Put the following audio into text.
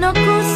No ku